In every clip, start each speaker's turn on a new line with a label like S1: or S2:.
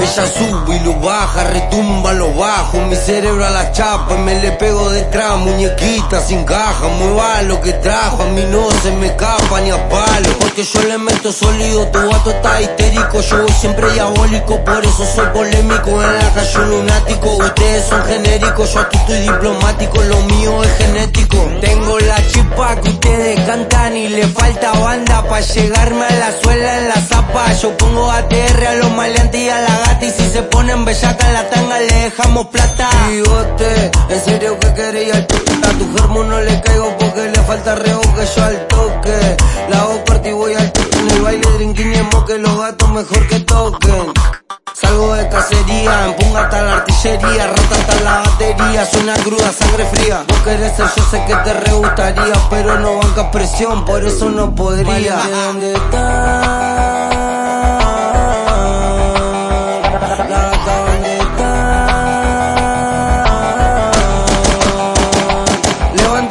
S1: Ella sube y lo baja, retumba lo bajo, mi cerebro a la chapa me le pego detrás, muñequita sin caja, mueva lo que trajo, a mí no se me escapa ni a palo, porque yo le meto sólido, tu gato está histérico, yo voy siempre diabólico, por eso soy polémico, en la calle lunático, ustedes son genéricos, yo aquí estoy diplomático, lo mío es genético, tengo la chispa para llegarme a la suela en la zapa, yo pongo ATR a los maleantes y a la gata y si se ponen bellaca la tanga le dejamos plata. Bigote, en serio que quería A tu germo no le caigo porque le falta reboque yo al toque. La hago corta y voy al toque. En el baile drinking que los gatos mejor que toquen. Salgo de cacería, empunga hasta la artillería, rota hasta la batería, suena cruda, sangre fría. No querés ser, yo sé que te re gustaría, pero no banca presión, por eso no podría. ¿Dónde estás?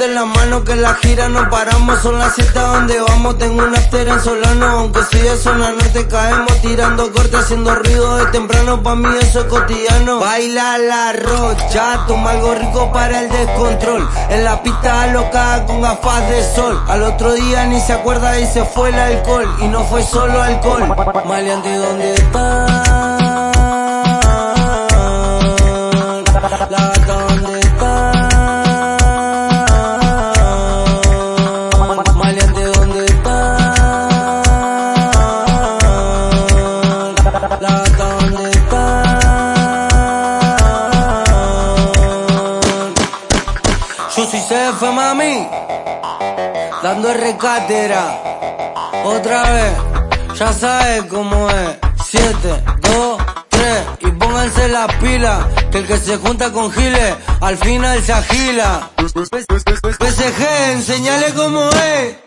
S1: La mano que la gira no paramos Son las 7 donde vamos. Tengo una after en Solano Aunque soy de zona norte caemos Tirando corte haciendo ruido de temprano Pa' mí eso es cotidiano. Baila la rocha Toma algo rico para el descontrol. En la pista alocada con gafas de sol. Al otro día ni se acuerda y se fue el alcohol Y no fue solo alcohol. Maleante ¿dónde está? Yo soy CF, mami. Dando recátera. Otra vez. Ya sabes cómo es. 7, 2, 3. Y pónganse las pilas. Que el que se junta con Giles, al final se agila. PSG, enseñale cómo es.